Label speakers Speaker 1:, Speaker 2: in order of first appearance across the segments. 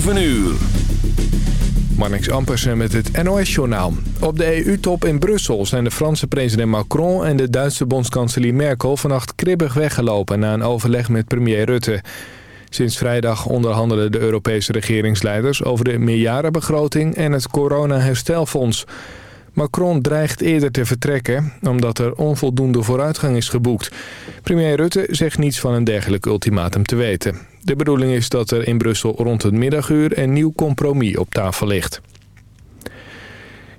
Speaker 1: 7 uur.
Speaker 2: Marnix Ampersen met het NOS-journaal. Op de EU-top in Brussel zijn de Franse president Macron... en de Duitse bondskanselier Merkel vannacht kribbig weggelopen... na een overleg met premier Rutte. Sinds vrijdag onderhandelen de Europese regeringsleiders... over de meerjarenbegroting en het corona-herstelfonds... Macron dreigt eerder te vertrekken omdat er onvoldoende vooruitgang is geboekt. Premier Rutte zegt niets van een dergelijk ultimatum te weten. De bedoeling is dat er in Brussel rond het middaguur een nieuw compromis op tafel ligt.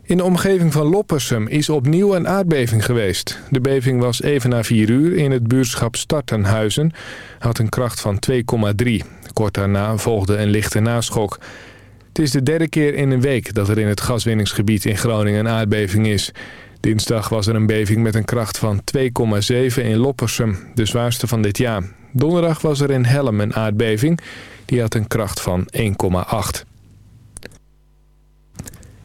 Speaker 2: In de omgeving van Loppersum is opnieuw een aardbeving geweest. De beving was even na 4 uur in het buurtschap Startenhuizen. Had een kracht van 2,3. Kort daarna volgde een lichte naschok. Het is de derde keer in een week dat er in het gaswinningsgebied in Groningen een aardbeving is. Dinsdag was er een beving met een kracht van 2,7 in Loppersum, de zwaarste van dit jaar. Donderdag was er in Helm een aardbeving, die had een kracht van 1,8.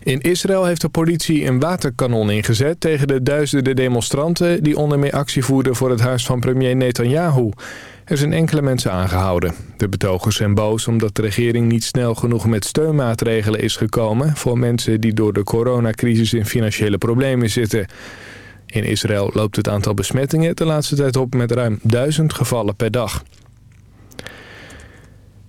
Speaker 2: In Israël heeft de politie een waterkanon ingezet tegen de duizenden demonstranten... die onder meer actie voerden voor het huis van premier Netanyahu. Er zijn enkele mensen aangehouden. De betogers zijn boos omdat de regering niet snel genoeg met steunmaatregelen is gekomen... voor mensen die door de coronacrisis in financiële problemen zitten. In Israël loopt het aantal besmettingen de laatste tijd op met ruim duizend gevallen per dag.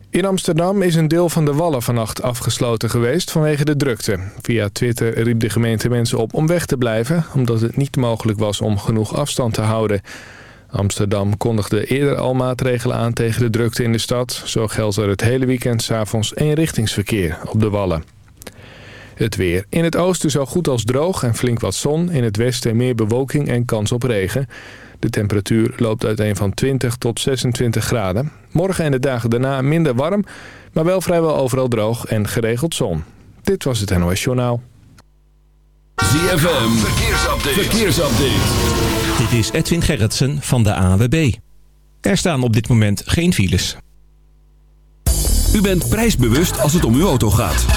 Speaker 2: In Amsterdam is een deel van de wallen vannacht afgesloten geweest vanwege de drukte. Via Twitter riep de gemeente mensen op om weg te blijven... omdat het niet mogelijk was om genoeg afstand te houden... Amsterdam kondigde eerder al maatregelen aan tegen de drukte in de stad. Zo geldt er het hele weekend s'avonds eenrichtingsverkeer op de Wallen. Het weer. In het oosten zo goed als droog en flink wat zon. In het westen meer bewolking en kans op regen. De temperatuur loopt uiteen van 20 tot 26 graden. Morgen en de dagen daarna minder warm, maar wel vrijwel overal droog en geregeld zon. Dit was het NOS Journaal.
Speaker 1: ZFM. Verkeersupdate. Verkeersupdate.
Speaker 3: Dit is Edwin Gerritsen van de AWB. Er staan op dit moment geen files.
Speaker 1: U bent prijsbewust als het om uw auto gaat.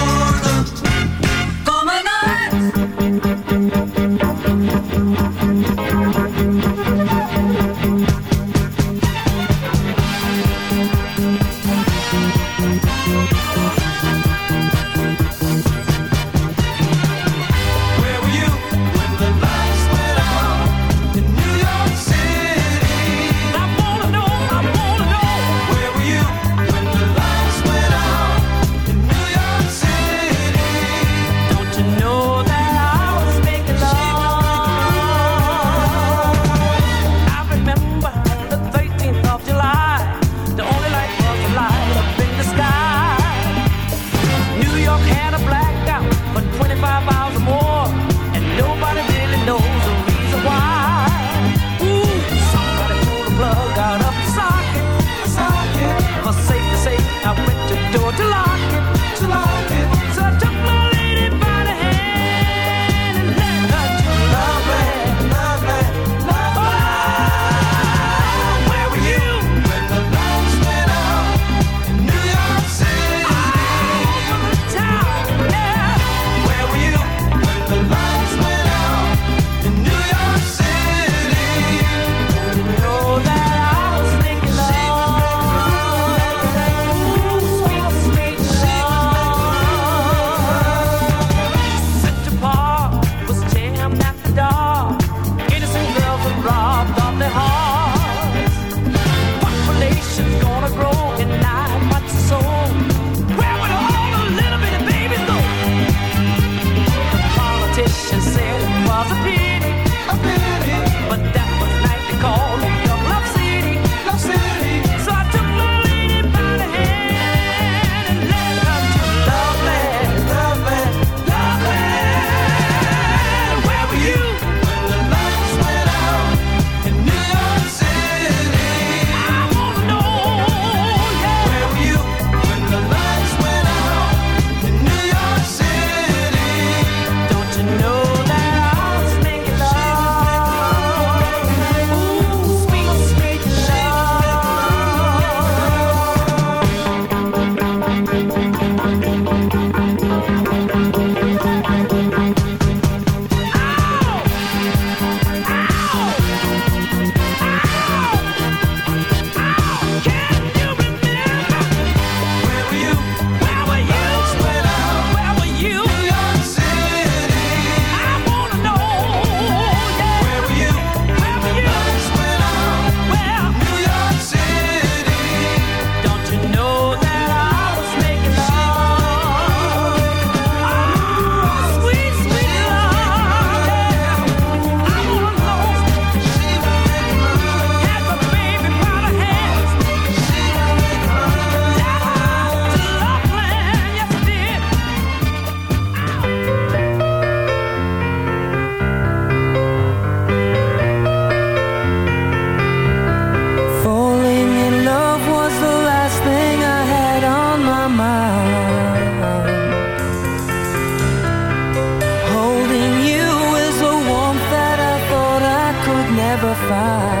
Speaker 4: never find.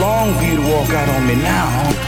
Speaker 5: long for you to walk out on me now.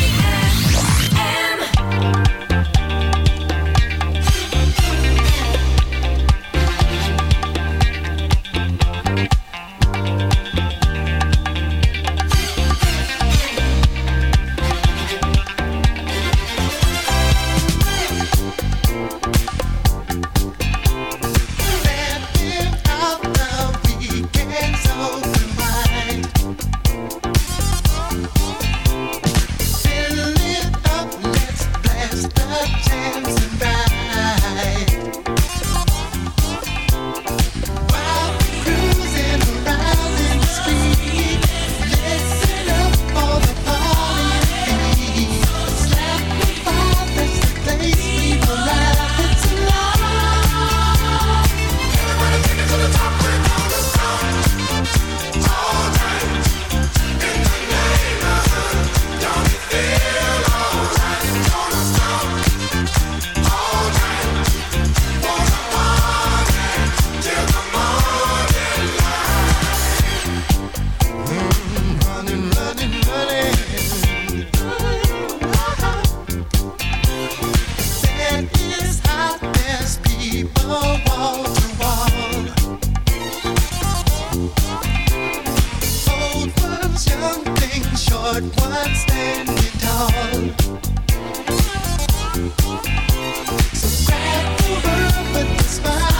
Speaker 6: but standing tall. So grab the rope but a.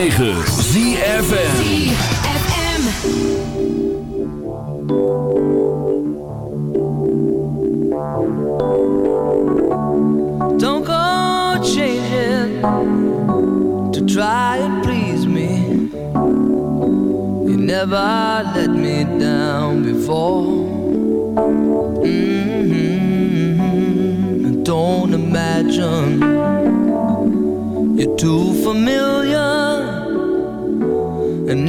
Speaker 1: ZFM.
Speaker 4: Don't go changing to try and please me. You never let me down before. Mhm. Don't imagine you're too familiar,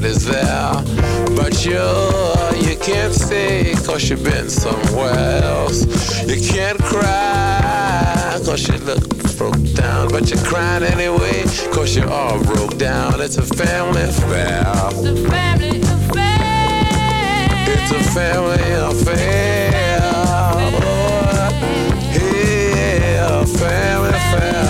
Speaker 7: heart is there. But you, you can't stay cause you've been somewhere else. You can't cry cause you look broke down. But you're crying anyway cause you're all broke down. It's a family affair. It's a family affair. It's a family affair. It's a family affair.
Speaker 6: Oh,
Speaker 1: yeah, family affair.